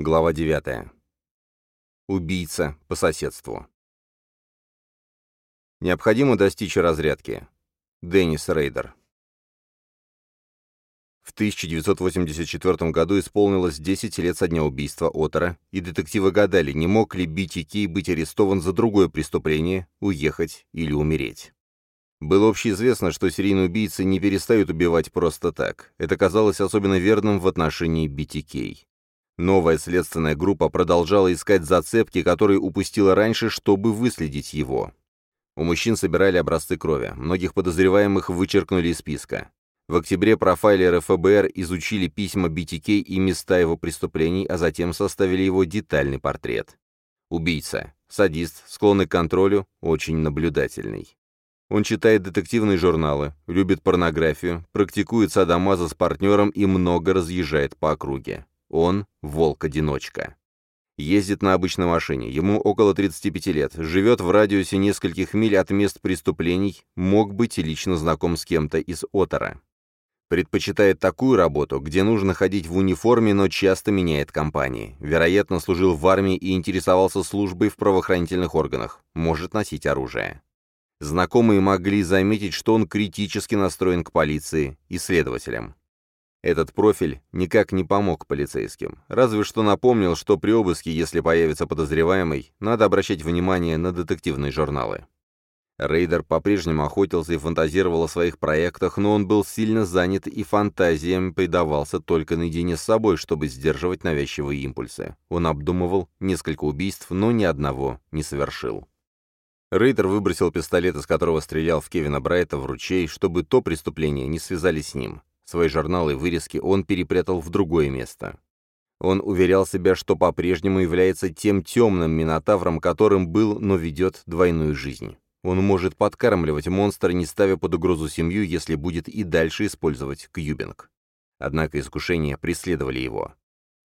Глава 9. Убийца по соседству. Необходимо достичь разрядки. Деннис Рейдер. В 1984 году исполнилось 10 лет со дня убийства Отора, и детективы гадали, не мог ли BTK быть арестован за другое преступление, уехать или умереть. Было общеизвестно, что серийные убийцы не перестают убивать просто так. Это казалось особенно верным в отношении BTK. Новая следственная группа продолжала искать зацепки, которые упустила раньше, чтобы выследить его. У мужчин собирали образцы крови, многих подозреваемых вычеркнули из списка. В октябре профайлеры ФБР изучили письма BTK и места его преступлений, а затем составили его детальный портрет. Убийца, садист, склонный к контролю, очень наблюдательный. Он читает детективные журналы, любит порнографию, практикует садомаза с партнером и много разъезжает по округе. Он — волк-одиночка. Ездит на обычной машине, ему около 35 лет, живет в радиусе нескольких миль от мест преступлений, мог быть лично знаком с кем-то из Отора. Предпочитает такую работу, где нужно ходить в униформе, но часто меняет компании. Вероятно, служил в армии и интересовался службой в правоохранительных органах. Может носить оружие. Знакомые могли заметить, что он критически настроен к полиции и следователям. Этот профиль никак не помог полицейским, разве что напомнил, что при обыске, если появится подозреваемый, надо обращать внимание на детективные журналы. Рейдер по-прежнему охотился и фантазировал о своих проектах, но он был сильно занят и фантазиям предавался только наедине с собой, чтобы сдерживать навязчивые импульсы. Он обдумывал несколько убийств, но ни одного не совершил. Рейдер выбросил пистолет, из которого стрелял в Кевина Брайта, в ручей, чтобы то преступление не связали с ним. Свои журналы и вырезки он перепрятал в другое место. Он уверял себя, что по-прежнему является тем темным минотавром, которым был, но ведет двойную жизнь. Он может подкармливать монстра, не ставя под угрозу семью, если будет и дальше использовать кьюбинг. Однако искушения преследовали его.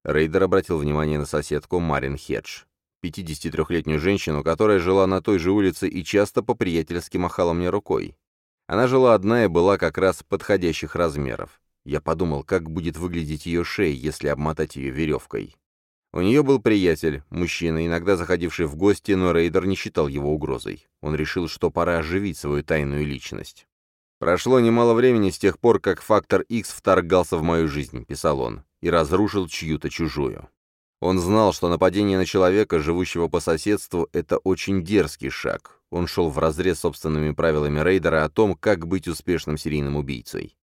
Рейдер обратил внимание на соседку Марин Хедж, 53-летнюю женщину, которая жила на той же улице и часто по-приятельски махала мне рукой. Она жила одна и была как раз подходящих размеров. Я подумал, как будет выглядеть ее шея, если обмотать ее веревкой. У нее был приятель, мужчина, иногда заходивший в гости, но Рейдер не считал его угрозой. Он решил, что пора оживить свою тайную личность. «Прошло немало времени с тех пор, как фактор X вторгался в мою жизнь», — писал он, — «и разрушил чью-то чужую». Он знал, что нападение на человека, живущего по соседству, это очень дерзкий шаг. Он шел вразрез собственными правилами рейдера о том, как быть успешным серийным убийцей.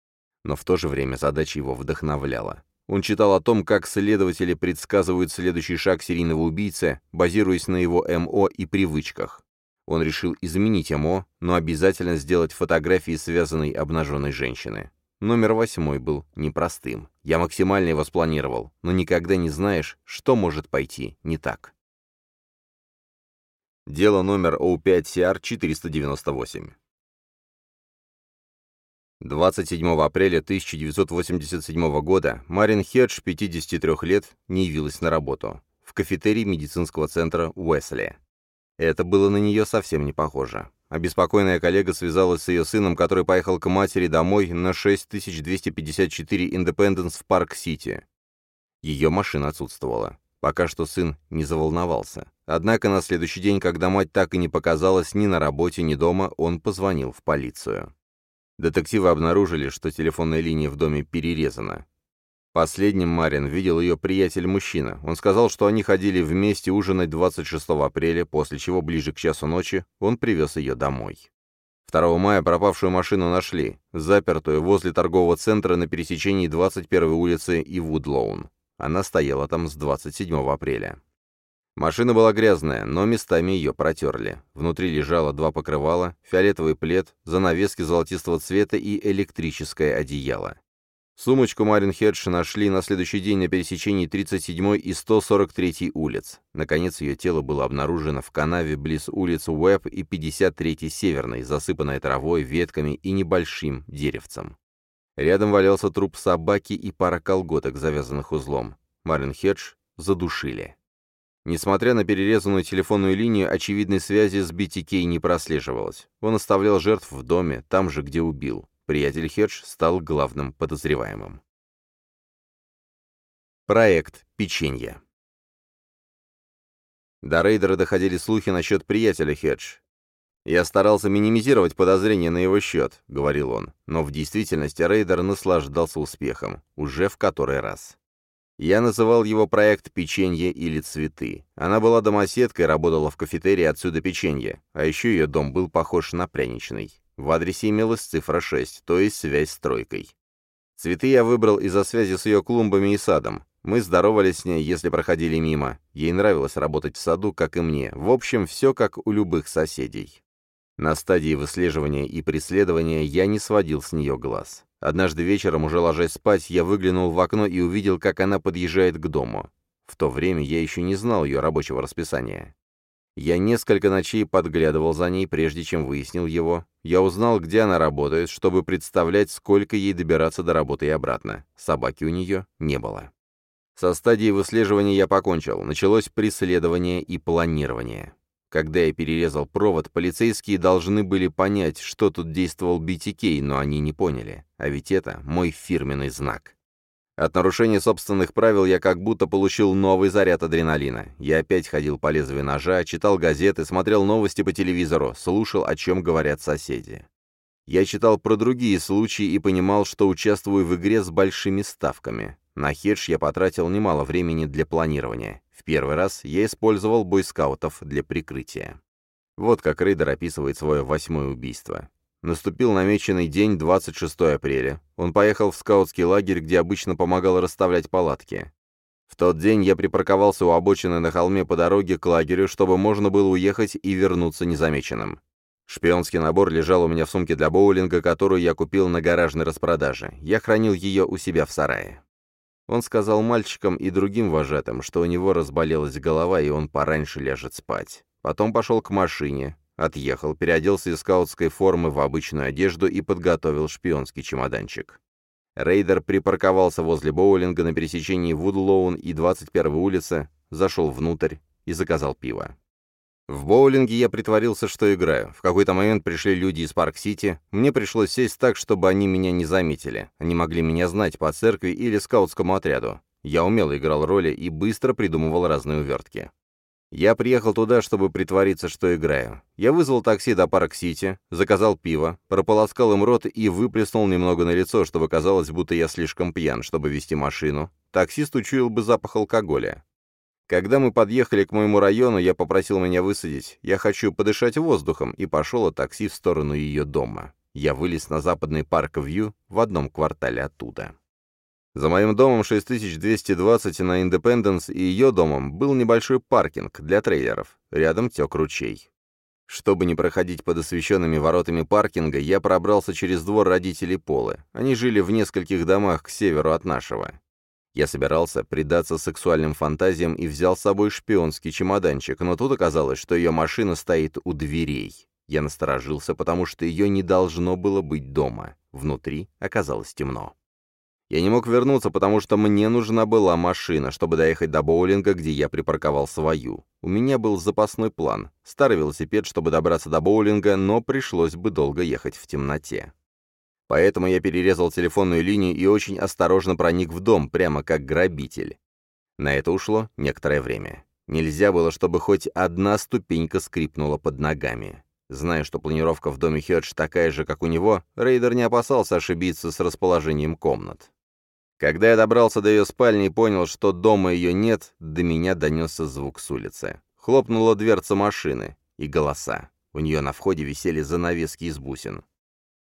Но в то же время задача его вдохновляла. Он читал о том, как следователи предсказывают следующий шаг серийного убийцы, базируясь на его МО и привычках. Он решил изменить МО, но обязательно сделать фотографии связанной обнаженной женщины. Номер восьмой был непростым. Я максимально его спланировал, но никогда не знаешь, что может пойти не так. Дело номер O5CR-498. 27 апреля 1987 года Марин Хедж, 53 лет, не явилась на работу в кафетерий медицинского центра Уэсли. Это было на нее совсем не похоже. Обеспокоенная коллега связалась с ее сыном, который поехал к матери домой на 6254 Индепенденс в Парк-Сити. Ее машина отсутствовала. Пока что сын не заволновался. Однако на следующий день, когда мать так и не показалась ни на работе, ни дома, он позвонил в полицию. Детективы обнаружили, что телефонная линия в доме перерезана. Последним Марин видел ее приятель-мужчина. Он сказал, что они ходили вместе ужинать 26 апреля, после чего ближе к часу ночи он привез ее домой. 2 мая пропавшую машину нашли, запертую возле торгового центра на пересечении 21 улицы и Вудлоун. Она стояла там с 27 апреля. Машина была грязная, но местами ее протерли. Внутри лежало два покрывала, фиолетовый плед, занавески золотистого цвета и электрическое одеяло. Сумочку Марин Хедж нашли на следующий день на пересечении 37 и 143 улиц. Наконец, ее тело было обнаружено в канаве близ улиц Уэб и 53 Северной, засыпанной травой, ветками и небольшим деревцем. Рядом валялся труп собаки и пара колготок, завязанных узлом. Марин Хедж задушили. Несмотря на перерезанную телефонную линию, очевидной связи с BTK не прослеживалось. Он оставлял жертв в доме, там же, где убил. Приятель Хедж стал главным подозреваемым. Проект «Печенье». До рейдера доходили слухи насчет приятеля Хедж. «Я старался минимизировать подозрения на его счет», — говорил он, но в действительности рейдер наслаждался успехом, уже в который раз. Я называл его проект «Печенье или цветы». Она была домоседкой, работала в кафетерии отсюда печенье, а еще ее дом был похож на пряничный. В адресе имелась цифра 6, то есть связь с тройкой. Цветы я выбрал из-за связи с ее клумбами и садом. Мы здоровались с ней, если проходили мимо. Ей нравилось работать в саду, как и мне. В общем, все как у любых соседей. На стадии выслеживания и преследования я не сводил с нее глаз. Однажды вечером, уже ложась спать, я выглянул в окно и увидел, как она подъезжает к дому. В то время я еще не знал ее рабочего расписания. Я несколько ночей подглядывал за ней, прежде чем выяснил его. Я узнал, где она работает, чтобы представлять, сколько ей добираться до работы и обратно. Собаки у нее не было. Со стадии выслеживания я покончил. Началось преследование и планирование. Когда я перерезал провод, полицейские должны были понять, что тут действовал BTK, но они не поняли. А ведь это мой фирменный знак. От нарушения собственных правил я как будто получил новый заряд адреналина. Я опять ходил по лезвию ножа, читал газеты, смотрел новости по телевизору, слушал, о чем говорят соседи. Я читал про другие случаи и понимал, что участвую в игре с большими ставками. На хедж я потратил немало времени для планирования. В первый раз я использовал бойскаутов для прикрытия. Вот как Рейдер описывает свое восьмое убийство. Наступил намеченный день, 26 апреля. Он поехал в скаутский лагерь, где обычно помогал расставлять палатки. В тот день я припарковался у обочины на холме по дороге к лагерю, чтобы можно было уехать и вернуться незамеченным. Шпионский набор лежал у меня в сумке для боулинга, которую я купил на гаражной распродаже. Я хранил ее у себя в сарае. Он сказал мальчикам и другим вожатым, что у него разболелась голова, и он пораньше ляжет спать. Потом пошел к машине, отъехал, переоделся из скаутской формы в обычную одежду и подготовил шпионский чемоданчик. Рейдер припарковался возле боулинга на пересечении Вудлоун и 21-й улицы, зашел внутрь и заказал пиво. В боулинге я притворился, что играю. В какой-то момент пришли люди из Парк-Сити. Мне пришлось сесть так, чтобы они меня не заметили. Они могли меня знать по церкви или скаутскому отряду. Я умело играл роли и быстро придумывал разные увертки. Я приехал туда, чтобы притвориться, что играю. Я вызвал такси до Парк-Сити, заказал пиво, прополоскал им рот и выплеснул немного на лицо, чтобы казалось, будто я слишком пьян, чтобы вести машину. Таксист учуял бы запах алкоголя. Когда мы подъехали к моему району, я попросил меня высадить. Я хочу подышать воздухом, и пошел от такси в сторону ее дома. Я вылез на западный парк Вью в одном квартале оттуда. За моим домом 6220 на Индепенденс и ее домом был небольшой паркинг для трейлеров. Рядом тек ручей. Чтобы не проходить под освещенными воротами паркинга, я пробрался через двор родителей Полы. Они жили в нескольких домах к северу от нашего. Я собирался предаться сексуальным фантазиям и взял с собой шпионский чемоданчик, но тут оказалось, что ее машина стоит у дверей. Я насторожился, потому что ее не должно было быть дома. Внутри оказалось темно. Я не мог вернуться, потому что мне нужна была машина, чтобы доехать до боулинга, где я припарковал свою. У меня был запасной план. Старый велосипед, чтобы добраться до боулинга, но пришлось бы долго ехать в темноте. Поэтому я перерезал телефонную линию и очень осторожно проник в дом, прямо как грабитель. На это ушло некоторое время. Нельзя было, чтобы хоть одна ступенька скрипнула под ногами. Зная, что планировка в доме Хедж такая же, как у него, Рейдер не опасался ошибиться с расположением комнат. Когда я добрался до ее спальни и понял, что дома ее нет, до меня донесся звук с улицы. Хлопнула дверца машины и голоса. У нее на входе висели занавески из бусин.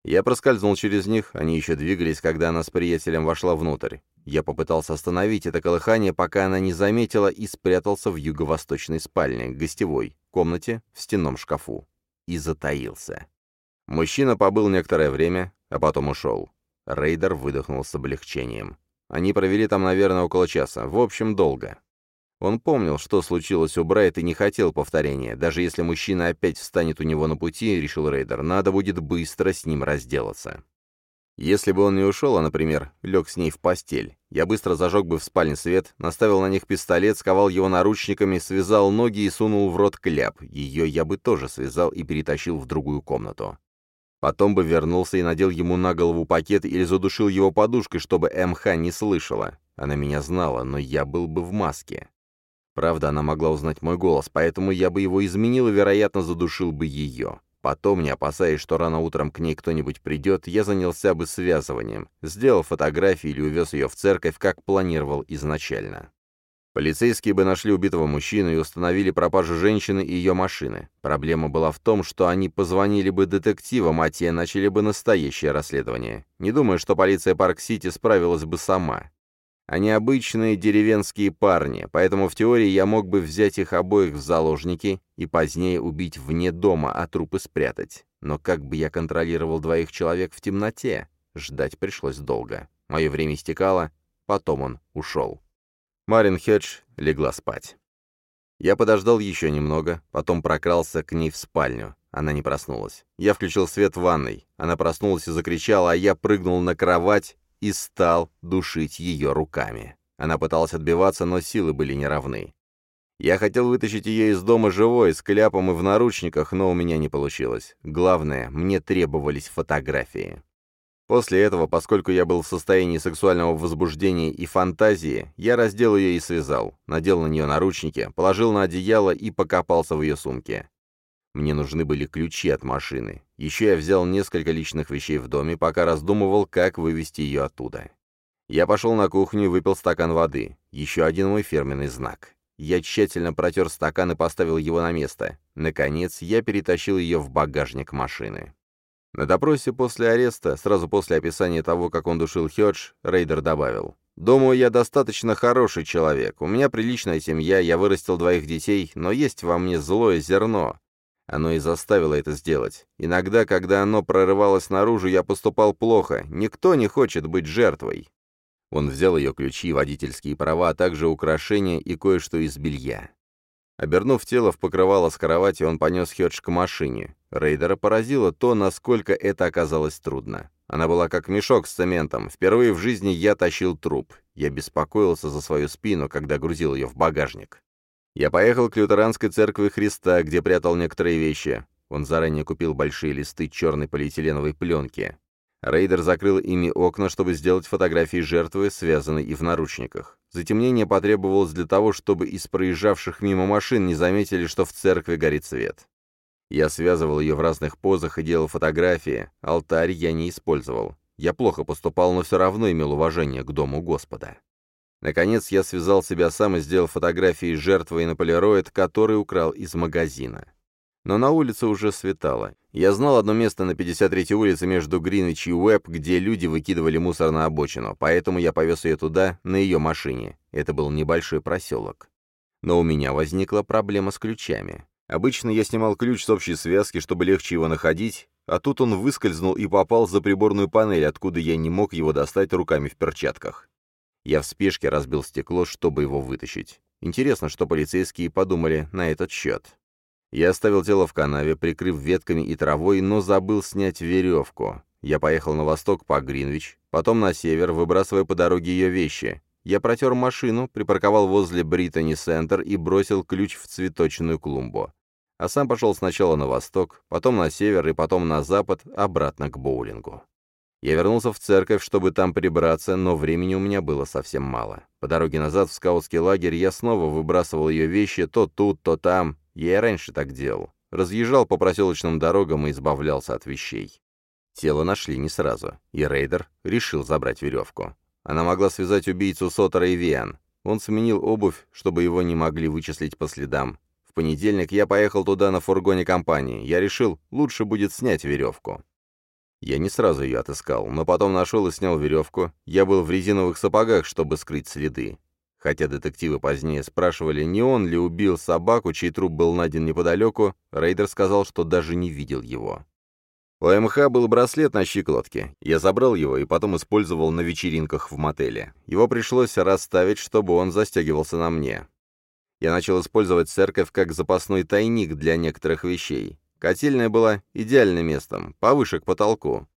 Я проскользнул через них, они еще двигались, когда она с приятелем вошла внутрь. Я попытался остановить это колыхание, пока она не заметила, и спрятался в юго-восточной спальне, гостевой, комнате, в стенном шкафу. И затаился. Мужчина побыл некоторое время, а потом ушел. Рейдер выдохнул с облегчением. Они провели там, наверное, около часа. В общем, долго. Он помнил, что случилось у Брайт и не хотел повторения. Даже если мужчина опять встанет у него на пути, решил Рейдер, надо будет быстро с ним разделаться. Если бы он не ушел, а, например, лег с ней в постель, я быстро зажег бы в спальне свет, наставил на них пистолет, сковал его наручниками, связал ноги и сунул в рот кляп. Ее я бы тоже связал и перетащил в другую комнату. Потом бы вернулся и надел ему на голову пакет или задушил его подушкой, чтобы МХ не слышала. Она меня знала, но я был бы в маске. Правда, она могла узнать мой голос, поэтому я бы его изменил и, вероятно, задушил бы ее. Потом, не опасаясь, что рано утром к ней кто-нибудь придет, я занялся бы связыванием, сделал фотографии или увез ее в церковь, как планировал изначально. Полицейские бы нашли убитого мужчину и установили пропажу женщины и ее машины. Проблема была в том, что они позвонили бы детективам, а те начали бы настоящее расследование. Не думаю, что полиция Парк-Сити справилась бы сама. Они обычные деревенские парни, поэтому в теории я мог бы взять их обоих в заложники и позднее убить вне дома, а трупы спрятать. Но как бы я контролировал двоих человек в темноте? Ждать пришлось долго. Мое время истекало, потом он ушел. Марин Хедж легла спать. Я подождал еще немного, потом прокрался к ней в спальню. Она не проснулась. Я включил свет в ванной. Она проснулась и закричала, а я прыгнул на кровать и стал душить ее руками. Она пыталась отбиваться, но силы были неравны. Я хотел вытащить ее из дома живой, с кляпом и в наручниках, но у меня не получилось. Главное, мне требовались фотографии. После этого, поскольку я был в состоянии сексуального возбуждения и фантазии, я раздел ее и связал, надел на нее наручники, положил на одеяло и покопался в ее сумке. Мне нужны были ключи от машины. Еще я взял несколько личных вещей в доме, пока раздумывал, как вывести ее оттуда. Я пошел на кухню и выпил стакан воды. Еще один мой фирменный знак. Я тщательно протер стакан и поставил его на место. Наконец, я перетащил ее в багажник машины. На допросе после ареста, сразу после описания того, как он душил Хедж, Рейдер добавил. «Думаю, я достаточно хороший человек. У меня приличная семья, я вырастил двоих детей, но есть во мне злое зерно. Оно и заставило это сделать. Иногда, когда оно прорывалось наружу, я поступал плохо. Никто не хочет быть жертвой». Он взял ее ключи, водительские права, а также украшения и кое-что из белья. Обернув тело в покрывало с кровати, он понес Хедж к машине. Рейдера поразило то, насколько это оказалось трудно. Она была как мешок с цементом. Впервые в жизни я тащил труп. Я беспокоился за свою спину, когда грузил ее в багажник. Я поехал к лютеранской церкви Христа, где прятал некоторые вещи. Он заранее купил большие листы черной полиэтиленовой пленки. Рейдер закрыл ими окна, чтобы сделать фотографии жертвы, связанной и в наручниках. Затемнение потребовалось для того, чтобы из проезжавших мимо машин не заметили, что в церкви горит свет. Я связывал ее в разных позах и делал фотографии, алтарь я не использовал. Я плохо поступал, но все равно имел уважение к дому Господа. Наконец я связал себя сам и сделал фотографии жертвы и на полироид, который украл из магазина. Но на улице уже светало. Я знал одно место на 53-й улице между Гринвич и Уэб, где люди выкидывали мусор на обочину, поэтому я повез ее туда, на ее машине. Это был небольшой проселок. Но у меня возникла проблема с ключами. Обычно я снимал ключ с общей связки, чтобы легче его находить, а тут он выскользнул и попал за приборную панель, откуда я не мог его достать руками в перчатках. Я в спешке разбил стекло, чтобы его вытащить. Интересно, что полицейские подумали на этот счет. Я оставил тело в канаве, прикрыв ветками и травой, но забыл снять веревку. Я поехал на восток по Гринвич, потом на север, выбрасывая по дороге ее вещи. Я протер машину, припарковал возле Британи Центр и бросил ключ в цветочную клумбу. А сам пошел сначала на восток, потом на север и потом на запад, обратно к боулингу. Я вернулся в церковь, чтобы там прибраться, но времени у меня было совсем мало. По дороге назад в скаутский лагерь я снова выбрасывал ее вещи то тут, то там, я и раньше так делал. Разъезжал по проселочным дорогам и избавлялся от вещей. Тело нашли не сразу, и рейдер решил забрать веревку. Она могла связать убийцу Сотера и Виан. Он сменил обувь, чтобы его не могли вычислить по следам. В понедельник я поехал туда на фургоне компании. Я решил, лучше будет снять веревку. Я не сразу ее отыскал, но потом нашел и снял веревку. Я был в резиновых сапогах, чтобы скрыть следы. Хотя детективы позднее спрашивали, не он ли убил собаку, чей труп был найден неподалеку, Рейдер сказал, что даже не видел его. У МХ был браслет на щиколотке. Я забрал его и потом использовал на вечеринках в мотеле. Его пришлось расставить, чтобы он застегивался на мне. Я начал использовать церковь как запасной тайник для некоторых вещей. Котельная была идеальным местом, повыше к потолку.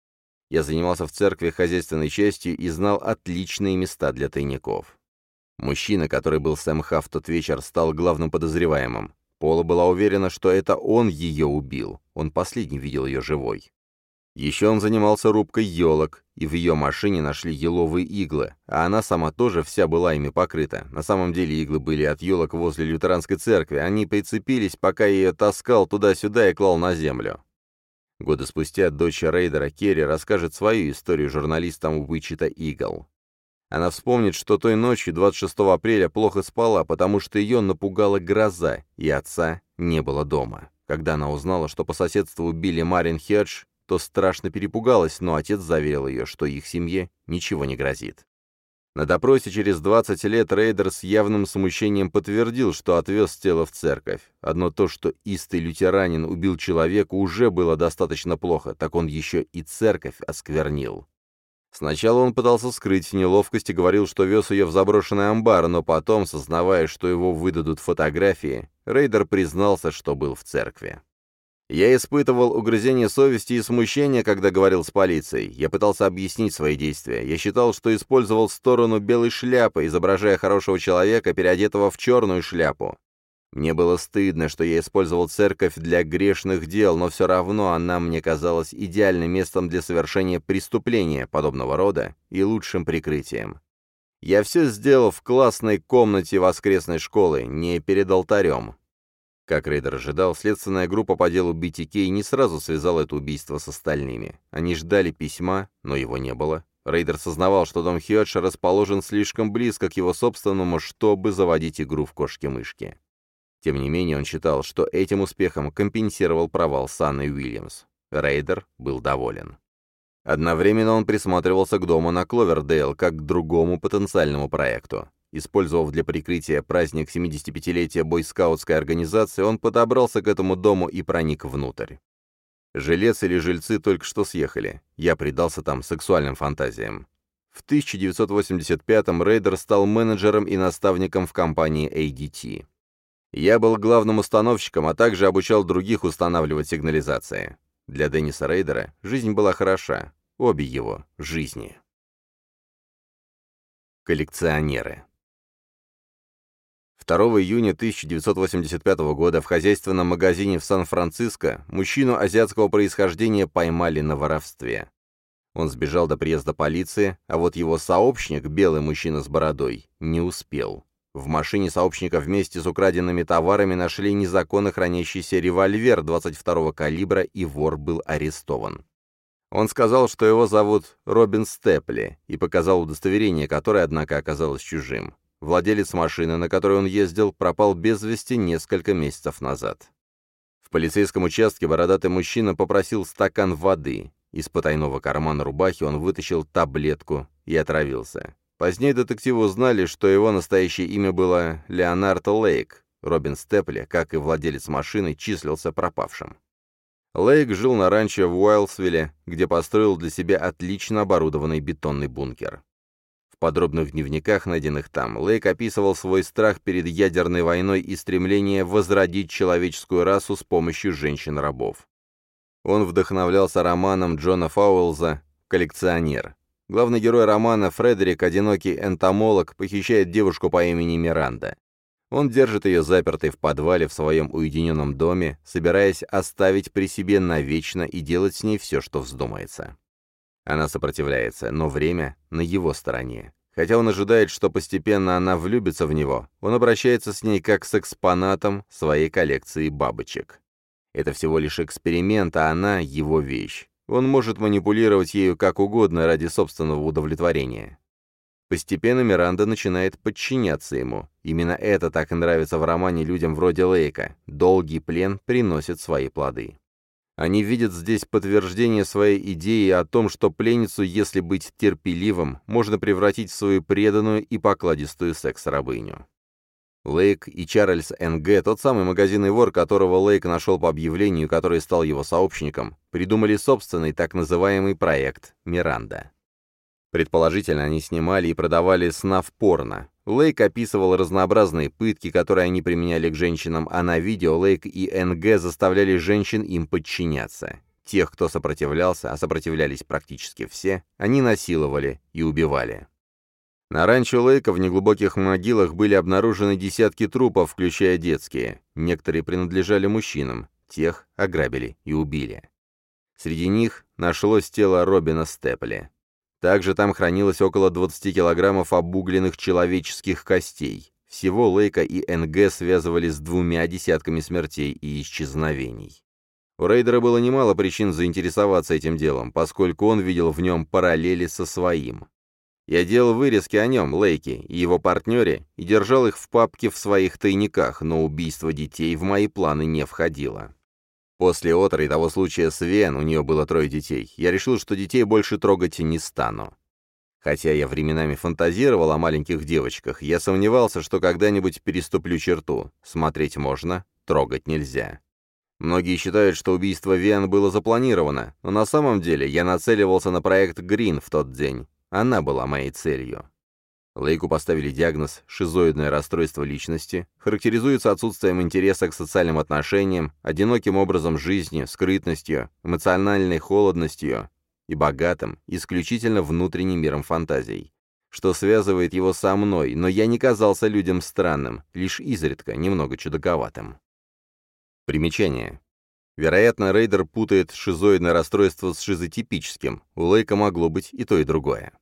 Я занимался в церкви хозяйственной частью и знал отличные места для тайников. Мужчина, который был с МХ в тот вечер, стал главным подозреваемым. Пола была уверена, что это он ее убил. Он последний видел ее живой. Еще он занимался рубкой елок, и в ее машине нашли еловые иглы, а она сама тоже вся была ими покрыта. На самом деле иглы были от елок возле лютеранской церкви, они прицепились, пока ее таскал туда-сюда и клал на землю. Годы спустя дочь Рейдера Керри расскажет свою историю журналистам Уичита Игл. Она вспомнит, что той ночью 26 апреля плохо спала, потому что ее напугала гроза, и отца не было дома. Когда она узнала, что по соседству убили Марин Хедж, то страшно перепугалась, но отец заверил ее, что их семье ничего не грозит. На допросе через 20 лет Рейдер с явным смущением подтвердил, что отвез тело в церковь. Одно то, что истый лютеранин убил человека, уже было достаточно плохо, так он еще и церковь осквернил. Сначала он пытался скрыть неловкость и говорил, что вез ее в заброшенный амбар, но потом, сознавая, что его выдадут фотографии, Рейдер признался, что был в церкви. Я испытывал угрызение совести и смущения, когда говорил с полицией. Я пытался объяснить свои действия. Я считал, что использовал сторону белой шляпы, изображая хорошего человека, переодетого в черную шляпу. Мне было стыдно, что я использовал церковь для грешных дел, но все равно она мне казалась идеальным местом для совершения преступления подобного рода и лучшим прикрытием. Я все сделал в классной комнате воскресной школы, не перед алтарем. Как Рейдер ожидал, следственная группа по делу BTK не сразу связала это убийство с остальными. Они ждали письма, но его не было. Рейдер сознавал, что дом Хедж расположен слишком близко к его собственному, чтобы заводить игру в кошки-мышки. Тем не менее, он считал, что этим успехом компенсировал провал с Анной Уильямс. Рейдер был доволен. Одновременно он присматривался к дому на Кловердейл как к другому потенциальному проекту. Использовав для прикрытия праздник 75-летия бойскаутской организации, он подобрался к этому дому и проник внутрь. Жилец или жильцы только что съехали. Я предался там сексуальным фантазиям. В 1985-м Рейдер стал менеджером и наставником в компании ADT. Я был главным установщиком, а также обучал других устанавливать сигнализации. Для Денниса Рейдера жизнь была хороша. Обе его жизни. Коллекционеры. 2 июня 1985 года в хозяйственном магазине в Сан-Франциско мужчину азиатского происхождения поймали на воровстве. Он сбежал до приезда полиции, а вот его сообщник, белый мужчина с бородой, не успел. В машине сообщника вместе с украденными товарами нашли незаконно хранящийся револьвер 22-го калибра, и вор был арестован. Он сказал, что его зовут Робин Степли, и показал удостоверение, которое, однако, оказалось чужим. Владелец машины, на которой он ездил, пропал без вести несколько месяцев назад. В полицейском участке бородатый мужчина попросил стакан воды. Из потайного кармана рубахи он вытащил таблетку и отравился. Позднее детективы узнали, что его настоящее имя было Леонард Лейк. Робин Степли, как и владелец машины, числился пропавшим. Лейк жил на ранчо в Уайлсвилле, где построил для себя отлично оборудованный бетонный бункер. В подробных дневниках, найденных там, Лейк описывал свой страх перед ядерной войной и стремление возродить человеческую расу с помощью женщин-рабов. Он вдохновлялся романом Джона Фауэлза «Коллекционер». Главный герой романа Фредерик, одинокий энтомолог, похищает девушку по имени Миранда. Он держит ее запертой в подвале в своем уединенном доме, собираясь оставить при себе навечно и делать с ней все, что вздумается. Она сопротивляется, но время на его стороне. Хотя он ожидает, что постепенно она влюбится в него, он обращается с ней как с экспонатом своей коллекции бабочек. Это всего лишь эксперимент, а она — его вещь. Он может манипулировать ею как угодно ради собственного удовлетворения. Постепенно Миранда начинает подчиняться ему. Именно это так и нравится в романе людям вроде Лейка. Долгий плен приносит свои плоды. Они видят здесь подтверждение своей идеи о том, что пленницу, если быть терпеливым, можно превратить в свою преданную и покладистую секс-рабыню. Лейк и Чарльз Н.Г., тот самый магазинный вор, которого Лейк нашел по объявлению, который стал его сообщником, придумали собственный так называемый проект «Миранда». Предположительно, они снимали и продавали снав-порно. Лейк описывал разнообразные пытки, которые они применяли к женщинам, а на видео Лейк и НГ заставляли женщин им подчиняться. Тех, кто сопротивлялся, а сопротивлялись практически все, они насиловали и убивали. На ранчо Лейка в неглубоких могилах были обнаружены десятки трупов, включая детские. Некоторые принадлежали мужчинам, тех ограбили и убили. Среди них нашлось тело Робина Степли. Также там хранилось около 20 килограммов обугленных человеческих костей. Всего Лейка и НГ связывали с двумя десятками смертей и исчезновений. У Рейдера было немало причин заинтересоваться этим делом, поскольку он видел в нем параллели со своим. Я делал вырезки о нем, Лейке, и его партнере, и держал их в папке в своих тайниках, но убийство детей в мои планы не входило. После Отра и того случая с Вен, у нее было трое детей, я решил, что детей больше трогать не стану. Хотя я временами фантазировал о маленьких девочках, я сомневался, что когда-нибудь переступлю черту. Смотреть можно, трогать нельзя. Многие считают, что убийство Вен было запланировано, но на самом деле я нацеливался на проект Грин в тот день. Она была моей целью. Лейку поставили диагноз «шизоидное расстройство личности», характеризуется отсутствием интереса к социальным отношениям, одиноким образом жизни, скрытностью, эмоциональной холодностью и богатым, исключительно внутренним миром фантазий, что связывает его со мной, но я не казался людям странным, лишь изредка немного чудаковатым. Примечание. Вероятно, Рейдер путает шизоидное расстройство с шизотипическим, у Лейка могло быть и то, и другое.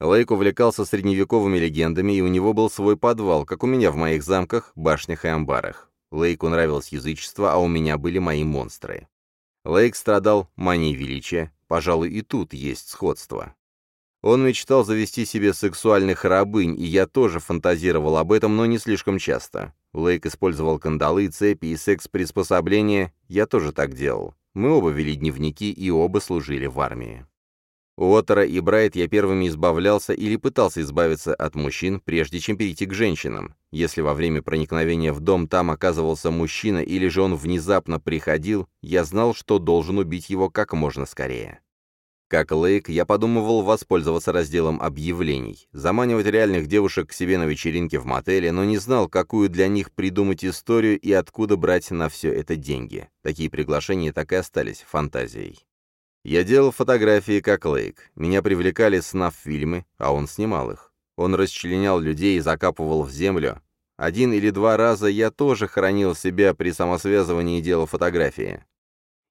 Лейк увлекался средневековыми легендами, и у него был свой подвал, как у меня в моих замках, башнях и амбарах. Лейку нравилось язычество, а у меня были мои монстры. Лейк страдал манией величия, пожалуй, и тут есть сходство. Он мечтал завести себе сексуальных рабынь, и я тоже фантазировал об этом, но не слишком часто. Лейк использовал кандалы, цепи и секс-приспособления, я тоже так делал. Мы оба вели дневники и оба служили в армии. У и Брайт я первыми избавлялся или пытался избавиться от мужчин, прежде чем перейти к женщинам. Если во время проникновения в дом там оказывался мужчина или же он внезапно приходил, я знал, что должен убить его как можно скорее. Как Лейк, я подумывал воспользоваться разделом объявлений, заманивать реальных девушек к себе на вечеринке в мотеле, но не знал, какую для них придумать историю и откуда брать на все это деньги. Такие приглашения так и остались фантазией. Я делал фотографии как Лейк. Меня привлекали снаф-фильмы, а он снимал их. Он расчленял людей и закапывал в землю. Один или два раза я тоже хранил себя при самосвязывании делал фотографии.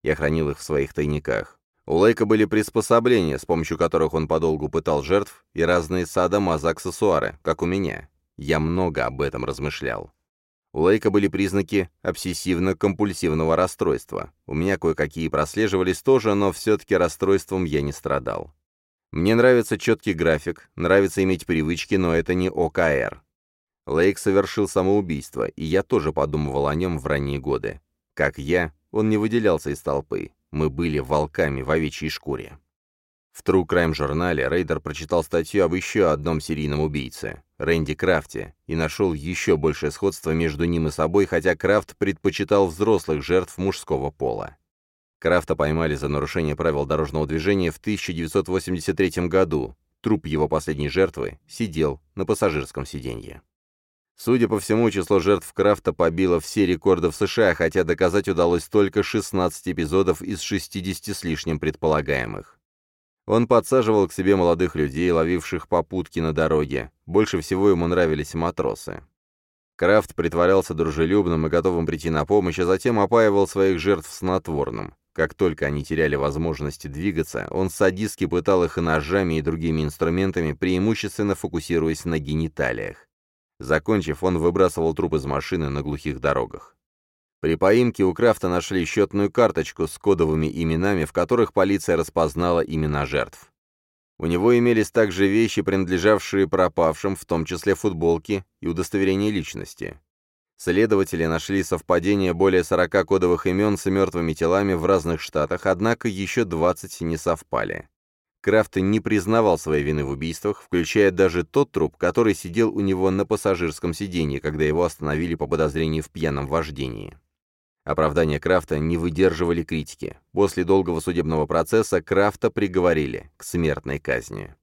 Я хранил их в своих тайниках. У Лейка были приспособления, с помощью которых он подолгу пытал жертв, и разные садомазо-аксессуары, как у меня. Я много об этом размышлял. У Лейка были признаки обсессивно-компульсивного расстройства. У меня кое-какие прослеживались тоже, но все-таки расстройством я не страдал. Мне нравится четкий график, нравится иметь привычки, но это не ОКР. Лейк совершил самоубийство, и я тоже подумывал о нем в ранние годы. Как я, он не выделялся из толпы. Мы были волками в овечьей шкуре. В True Crime журнале Рейдер прочитал статью об еще одном серийном убийце, Рэнди Крафте, и нашел еще большее сходство между ним и собой, хотя Крафт предпочитал взрослых жертв мужского пола. Крафта поймали за нарушение правил дорожного движения в 1983 году. Труп его последней жертвы сидел на пассажирском сиденье. Судя по всему, число жертв Крафта побило все рекорды в США, хотя доказать удалось только 16 эпизодов из 60 с лишним предполагаемых. Он подсаживал к себе молодых людей, ловивших попутки на дороге. Больше всего ему нравились матросы. Крафт притворялся дружелюбным и готовым прийти на помощь, а затем опаивал своих жертв снотворным. Как только они теряли возможности двигаться, он садистски пытал их и ножами, и другими инструментами, преимущественно фокусируясь на гениталиях. Закончив, он выбрасывал труп из машины на глухих дорогах. При поимке у Крафта нашли счетную карточку с кодовыми именами, в которых полиция распознала имена жертв. У него имелись также вещи, принадлежавшие пропавшим, в том числе футболки и удостоверение личности. Следователи нашли совпадение более 40 кодовых имен с мертвыми телами в разных штатах, однако еще 20 не совпали. Крафт не признавал своей вины в убийствах, включая даже тот труп, который сидел у него на пассажирском сиденье, когда его остановили по подозрению в пьяном вождении. Оправдания Крафта не выдерживали критики. После долгого судебного процесса Крафта приговорили к смертной казни.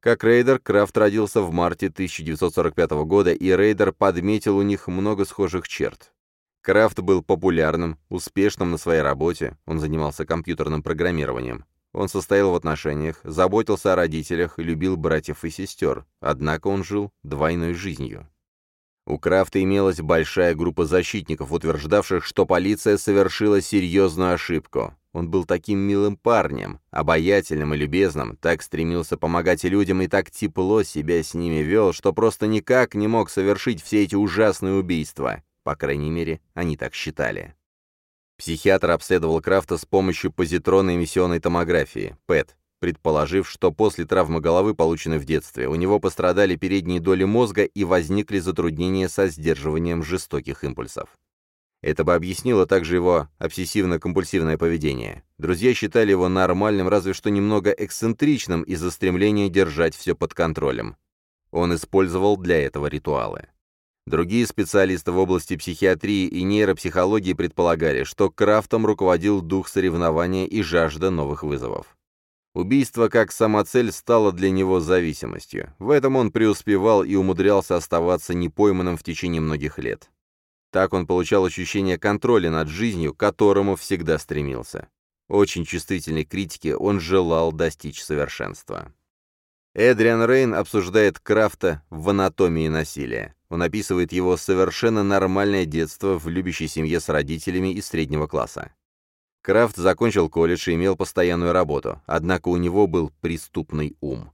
Как рейдер, Крафт родился в марте 1945 года, и рейдер подметил у них много схожих черт. Крафт был популярным, успешным на своей работе, он занимался компьютерным программированием. Он состоял в отношениях, заботился о родителях, любил братьев и сестер, однако он жил двойной жизнью. У Крафта имелась большая группа защитников, утверждавших, что полиция совершила серьезную ошибку. Он был таким милым парнем, обаятельным и любезным, так стремился помогать людям и так тепло себя с ними вел, что просто никак не мог совершить все эти ужасные убийства. По крайней мере, они так считали. Психиатр обследовал Крафта с помощью позитронной эмиссионной томографии, ПЭТ, предположив, что после травмы головы, полученной в детстве, у него пострадали передние доли мозга и возникли затруднения со сдерживанием жестоких импульсов. Это бы объяснило также его обсессивно-компульсивное поведение. Друзья считали его нормальным, разве что немного эксцентричным из-за стремления держать все под контролем. Он использовал для этого ритуалы. Другие специалисты в области психиатрии и нейропсихологии предполагали, что Крафтом руководил дух соревнования и жажда новых вызовов. Убийство как самоцель стало для него зависимостью. В этом он преуспевал и умудрялся оставаться непойманным в течение многих лет. Так он получал ощущение контроля над жизнью, к которому всегда стремился. Очень чувствительной критике он желал достичь совершенства. Эдриан Рейн обсуждает Крафта в «Анатомии насилия». Он описывает его совершенно нормальное детство в любящей семье с родителями из среднего класса. Крафт закончил колледж и имел постоянную работу, однако у него был преступный ум.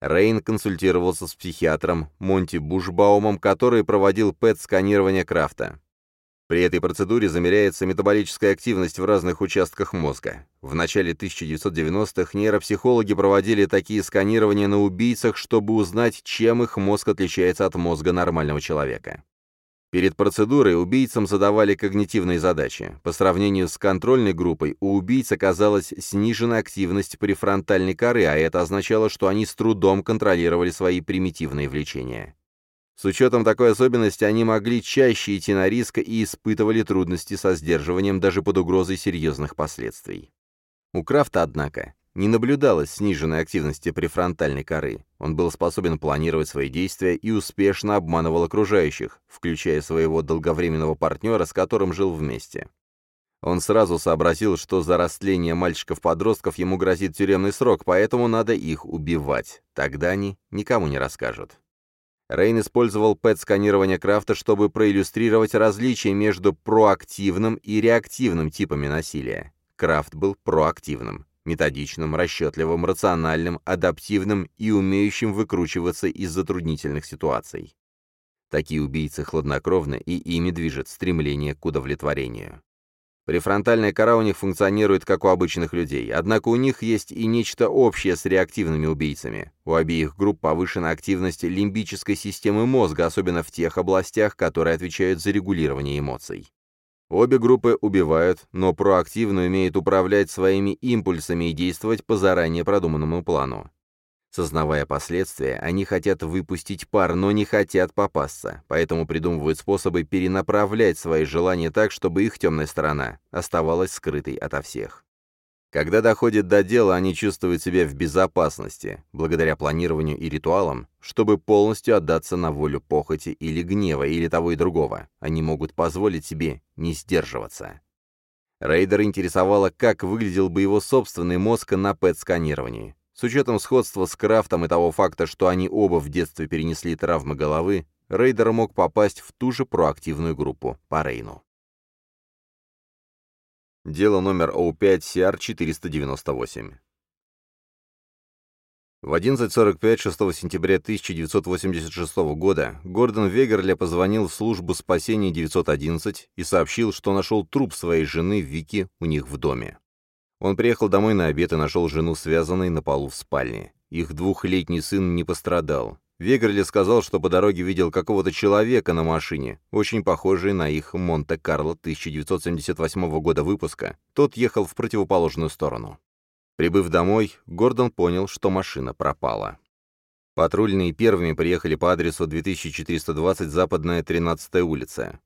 Рейн консультировался с психиатром Монти Бушбаумом, который проводил ПЭТ-сканирование Крафта. При этой процедуре замеряется метаболическая активность в разных участках мозга. В начале 1990-х нейропсихологи проводили такие сканирования на убийцах, чтобы узнать, чем их мозг отличается от мозга нормального человека. Перед процедурой убийцам задавали когнитивные задачи. По сравнению с контрольной группой, у убийц оказалась снижена активность префронтальной коры, а это означало, что они с трудом контролировали свои примитивные влечения. С учетом такой особенности они могли чаще идти на риск и испытывали трудности со сдерживанием даже под угрозой серьезных последствий. У Крафта, однако, не наблюдалось сниженной активности префронтальной коры. Он был способен планировать свои действия и успешно обманывал окружающих, включая своего долговременного партнера, с которым жил вместе. Он сразу сообразил, что за растление мальчиков-подростков ему грозит тюремный срок, поэтому надо их убивать. Тогда они никому не расскажут. Рейн использовал ПЭТ-сканирование Крафта, чтобы проиллюстрировать различия между проактивным и реактивным типами насилия. Крафт был проактивным, методичным, расчетливым, рациональным, адаптивным и умеющим выкручиваться из затруднительных ситуаций. Такие убийцы хладнокровны, и ими движет стремление к удовлетворению. Префронтальная кора у них функционирует как у обычных людей, однако у них есть и нечто общее с реактивными убийцами. У обеих групп повышена активность лимбической системы мозга, особенно в тех областях, которые отвечают за регулирование эмоций. Обе группы убивают, но проактивно умеют управлять своими импульсами и действовать по заранее продуманному плану. Сознавая последствия, они хотят выпустить пар, но не хотят попасться, поэтому придумывают способы перенаправлять свои желания так, чтобы их темная сторона оставалась скрытой ото всех. Когда доходит до дела, они чувствуют себя в безопасности, благодаря планированию и ритуалам, чтобы полностью отдаться на волю похоти или гнева, или того и другого. Они могут позволить себе не сдерживаться. Рейдер интересовало, как выглядел бы его собственный мозг на ПЭТ-сканировании. С учетом сходства с Крафтом и того факта, что они оба в детстве перенесли травмы головы, Рейдер мог попасть в ту же проактивную группу по Рейну. Дело номер 05-CR-498. В 11.45 6 сентября 1986 года Гордон Вегерле позвонил в службу спасения 911 и сообщил, что нашел труп своей жены Вики у них в доме. Он приехал домой на обед и нашел жену связанной на полу в спальне. Их двухлетний сын не пострадал. Вегарли сказал, что по дороге видел какого-то человека на машине, очень похожий на их Монте-Карло 1978 года выпуска. Тот ехал в противоположную сторону. Прибыв домой, Гордон понял, что машина пропала. Патрульные первыми приехали по адресу 2420 Западная 13 улица.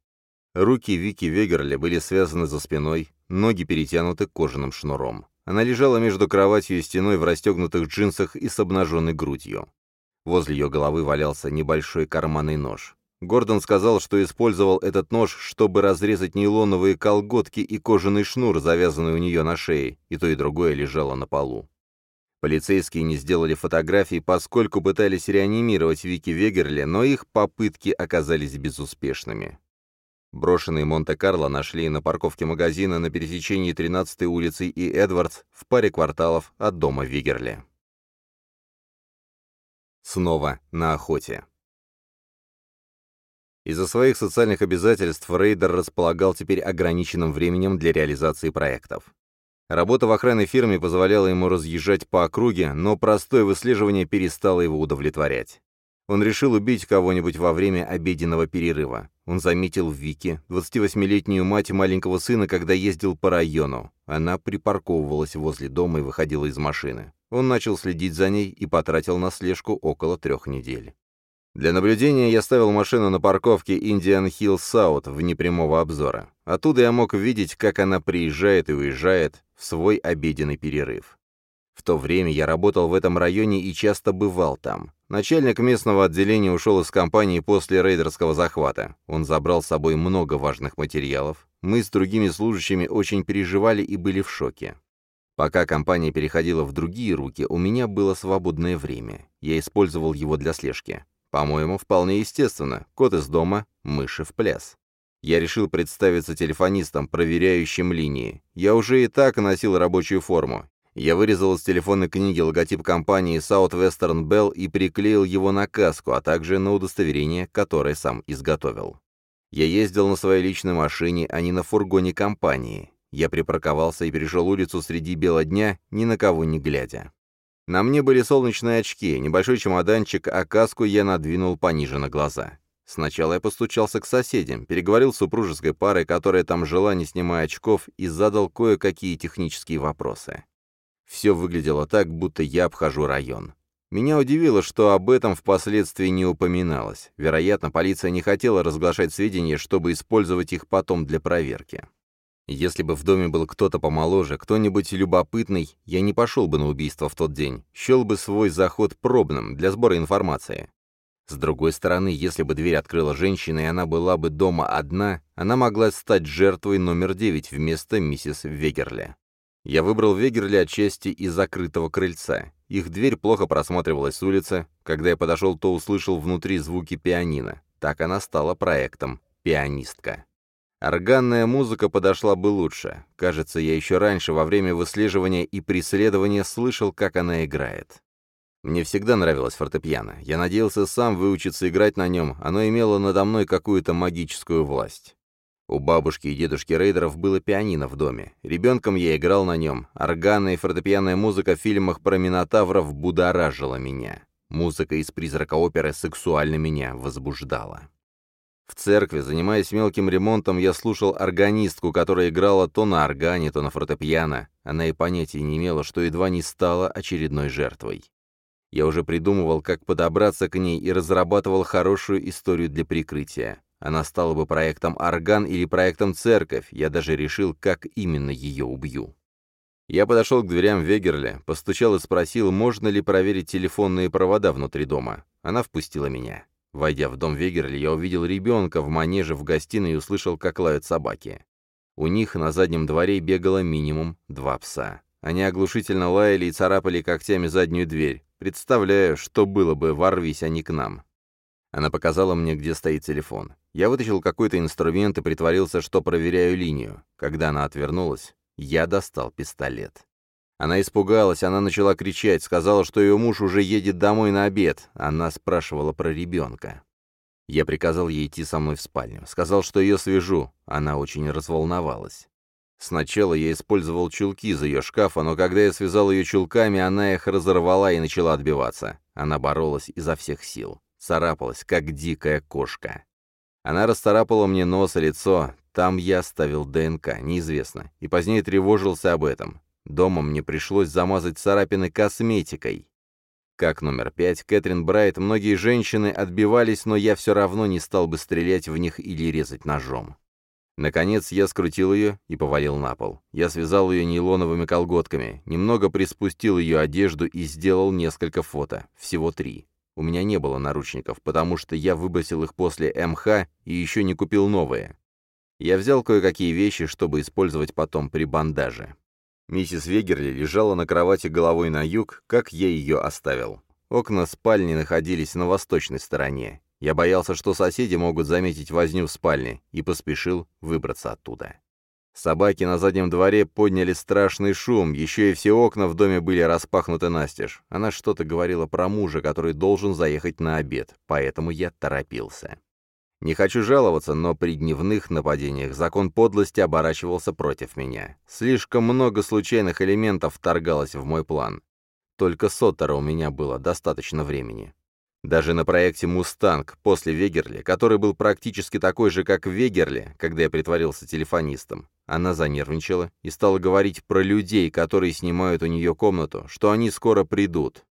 Руки Вики Вегерли были связаны за спиной, ноги перетянуты кожаным шнуром. Она лежала между кроватью и стеной в расстегнутых джинсах и с обнаженной грудью. Возле ее головы валялся небольшой карманный нож. Гордон сказал, что использовал этот нож, чтобы разрезать нейлоновые колготки и кожаный шнур, завязанный у нее на шее, и то и другое лежало на полу. Полицейские не сделали фотографий, поскольку пытались реанимировать Вики Вегерли, но их попытки оказались безуспешными. Брошенный Монте-Карло нашли на парковке магазина на пересечении 13-й улицы и Эдвардс в паре кварталов от дома Вигерли. Снова на охоте. Из-за своих социальных обязательств Рейдер располагал теперь ограниченным временем для реализации проектов. Работа в охранной фирме позволяла ему разъезжать по округе, но простое выслеживание перестало его удовлетворять. Он решил убить кого-нибудь во время обеденного перерыва. Он заметил Вики, 28-летнюю мать маленького сына, когда ездил по району. Она припарковывалась возле дома и выходила из машины. Он начал следить за ней и потратил на слежку около трех недель. Для наблюдения я ставил машину на парковке Indian Hill South вне прямого обзора. Оттуда я мог видеть, как она приезжает и уезжает в свой обеденный перерыв. В то время я работал в этом районе и часто бывал там. Начальник местного отделения ушел из компании после рейдерского захвата. Он забрал с собой много важных материалов. Мы с другими служащими очень переживали и были в шоке. Пока компания переходила в другие руки, у меня было свободное время. Я использовал его для слежки. По-моему, вполне естественно. Кот из дома, мыши в пляс. Я решил представиться телефонистом, проверяющим линии. Я уже и так носил рабочую форму. Я вырезал из телефонной книги логотип компании Southwestern Bell и приклеил его на каску, а также на удостоверение, которое сам изготовил. Я ездил на своей личной машине, а не на фургоне компании. Я припарковался и перешел улицу среди бела дня, ни на кого не глядя. На мне были солнечные очки, небольшой чемоданчик, а каску я надвинул пониже на глаза. Сначала я постучался к соседям, переговорил с супружеской парой, которая там жила, не снимая очков, и задал кое-какие технические вопросы. Все выглядело так, будто я обхожу район. Меня удивило, что об этом впоследствии не упоминалось. Вероятно, полиция не хотела разглашать сведения, чтобы использовать их потом для проверки. Если бы в доме был кто-то помоложе, кто-нибудь любопытный, я не пошел бы на убийство в тот день, счел бы свой заход пробным для сбора информации. С другой стороны, если бы дверь открыла женщина, и она была бы дома одна, она могла стать жертвой номер девять вместо миссис Вегерли. Я выбрал Вегерли отчасти из закрытого крыльца. Их дверь плохо просматривалась с улицы. Когда я подошел, то услышал внутри звуки пианино. Так она стала проектом «Пианистка». Органная музыка подошла бы лучше. Кажется, я еще раньше, во время выслеживания и преследования, слышал, как она играет. Мне всегда нравилось фортепиано. Я надеялся сам выучиться играть на нем, оно имело надо мной какую-то магическую власть. У бабушки и дедушки Рейдеров было пианино в доме. Ребенком я играл на нем. Органная и фортепианная музыка в фильмах про Минотавров будоражила меня. Музыка из призрака оперы сексуально меня возбуждала. В церкви, занимаясь мелким ремонтом, я слушал органистку, которая играла то на органе, то на фортепиано. Она и понятия не имела, что едва не стала очередной жертвой. Я уже придумывал, как подобраться к ней и разрабатывал хорошую историю для прикрытия. Она стала бы проектом «Орган» или проектом «Церковь», я даже решил, как именно ее убью. Я подошел к дверям Вегерля, постучал и спросил, можно ли проверить телефонные провода внутри дома. Она впустила меня. Войдя в дом Вегерли, я увидел ребенка в манеже в гостиной и услышал, как лают собаки. У них на заднем дворе бегало минимум два пса. Они оглушительно лаяли и царапали когтями заднюю дверь. Представляю, что было бы, ворвись они к нам. Она показала мне, где стоит телефон. Я вытащил какой-то инструмент и притворился, что проверяю линию. Когда она отвернулась, я достал пистолет. Она испугалась, она начала кричать, сказала, что ее муж уже едет домой на обед. Она спрашивала про ребенка. Я приказал ей идти со мной в спальню. Сказал, что ее свяжу. Она очень разволновалась. Сначала я использовал чулки из ее шкафа, но когда я связал ее чулками, она их разорвала и начала отбиваться. Она боролась изо всех сил царапалась, как дикая кошка. Она расцарапала мне нос и лицо, там я оставил ДНК, неизвестно, и позднее тревожился об этом. Дома мне пришлось замазать царапины косметикой. Как номер пять, Кэтрин Брайт, многие женщины отбивались, но я все равно не стал бы стрелять в них или резать ножом. Наконец я скрутил ее и повалил на пол. Я связал ее нейлоновыми колготками, немного приспустил ее одежду и сделал несколько фото, всего три. У меня не было наручников, потому что я выбросил их после МХ и еще не купил новые. Я взял кое-какие вещи, чтобы использовать потом при бандаже. Миссис Вегерли лежала на кровати головой на юг, как я ее оставил. Окна спальни находились на восточной стороне. Я боялся, что соседи могут заметить возню в спальне, и поспешил выбраться оттуда. Собаки на заднем дворе подняли страшный шум, еще и все окна в доме были распахнуты настежь. Она что-то говорила про мужа, который должен заехать на обед, поэтому я торопился. Не хочу жаловаться, но при дневных нападениях закон подлости оборачивался против меня. Слишком много случайных элементов вторгалось в мой план. Только Соттера у меня было достаточно времени. Даже на проекте «Мустанг» после Вегерли, который был практически такой же, как Вегерли, когда я притворился телефонистом, она занервничала и стала говорить про людей, которые снимают у нее комнату, что они скоро придут.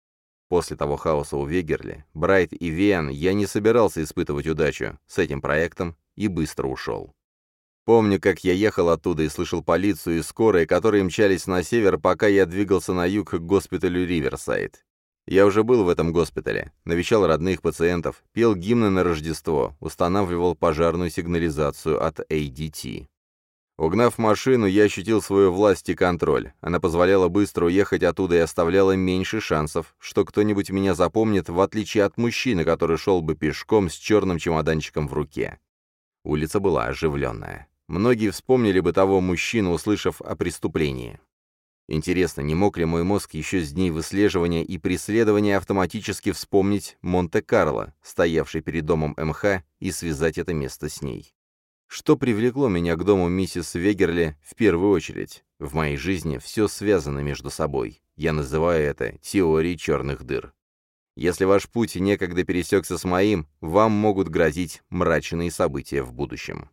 После того хаоса у Вегерли, Брайт и Виан я не собирался испытывать удачу с этим проектом и быстро ушел. Помню, как я ехал оттуда и слышал полицию и скорые, которые мчались на север, пока я двигался на юг к госпиталю Риверсайд. Я уже был в этом госпитале, навещал родных пациентов, пел гимны на Рождество, устанавливал пожарную сигнализацию от ADT. Угнав машину, я ощутил свою власть и контроль. Она позволяла быстро уехать оттуда и оставляла меньше шансов, что кто-нибудь меня запомнит, в отличие от мужчины, который шел бы пешком с черным чемоданчиком в руке. Улица была оживленная. Многие вспомнили бы того мужчину, услышав о преступлении. Интересно, не мог ли мой мозг еще с дней выслеживания и преследования автоматически вспомнить Монте-Карло, стоявший перед домом МХ, и связать это место с ней? Что привлекло меня к дому миссис Вегерли в первую очередь? В моей жизни все связано между собой. Я называю это теорией черных дыр. Если ваш путь некогда пересекся с моим, вам могут грозить мрачные события в будущем.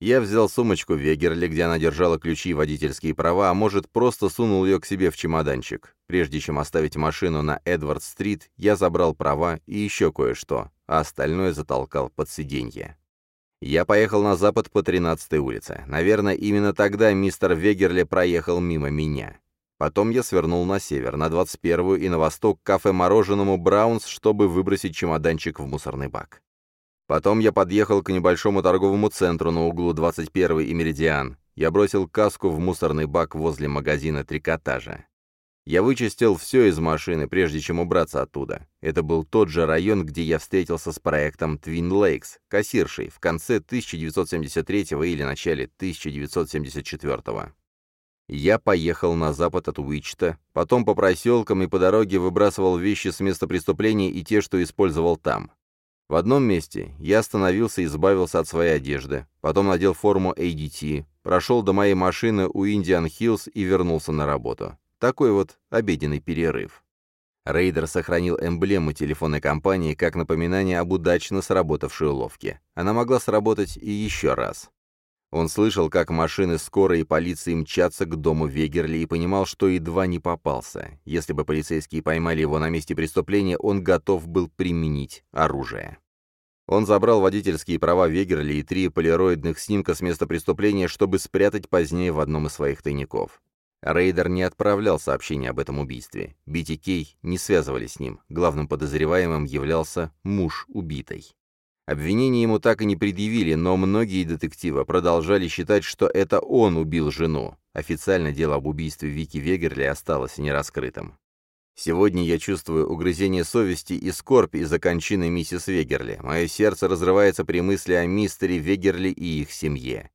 Я взял сумочку Вегерли, где она держала ключи и водительские права, а может, просто сунул ее к себе в чемоданчик. Прежде чем оставить машину на Эдвард-стрит, я забрал права и еще кое-что, а остальное затолкал под сиденье. Я поехал на запад по 13-й улице. Наверное, именно тогда мистер Вегерли проехал мимо меня. Потом я свернул на север, на 21-ю и на восток к кафе-мороженому «Браунс», чтобы выбросить чемоданчик в мусорный бак. Потом я подъехал к небольшому торговому центру на углу 21 и Меридиан. Я бросил каску в мусорный бак возле магазина трикотажа. Я вычистил все из машины, прежде чем убраться оттуда. Это был тот же район, где я встретился с проектом Twin Lakes, кассиршей, в конце 1973 или начале 1974 -го. Я поехал на запад от Уичта, потом по проселкам и по дороге выбрасывал вещи с места преступления и те, что использовал там. В одном месте я остановился и избавился от своей одежды, потом надел форму ADT, прошел до моей машины у Индиан Хиллз и вернулся на работу. Такой вот обеденный перерыв. Рейдер сохранил эмблему телефонной компании как напоминание об удачно сработавшей уловке. Она могла сработать и еще раз. Он слышал, как машины скорой и полиции мчатся к дому Вегерли и понимал, что едва не попался. Если бы полицейские поймали его на месте преступления, он готов был применить оружие. Он забрал водительские права Вегерли и три полироидных снимка с места преступления, чтобы спрятать позднее в одном из своих тайников. Рейдер не отправлял сообщения об этом убийстве. BTK не связывали с ним. Главным подозреваемым являлся муж убитой. Обвинения ему так и не предъявили, но многие детективы продолжали считать, что это он убил жену. Официально дело об убийстве Вики Вегерли осталось нераскрытым. Сегодня я чувствую угрызение совести и скорбь из-за кончины миссис Вегерли. Мое сердце разрывается при мысли о мистере Вегерли и их семье.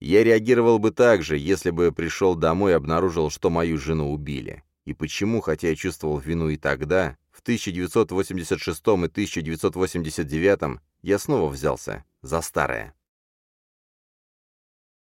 Я реагировал бы так же, если бы пришел домой и обнаружил, что мою жену убили. И почему, хотя я чувствовал вину и тогда, в 1986 и 1989 я снова взялся за старое.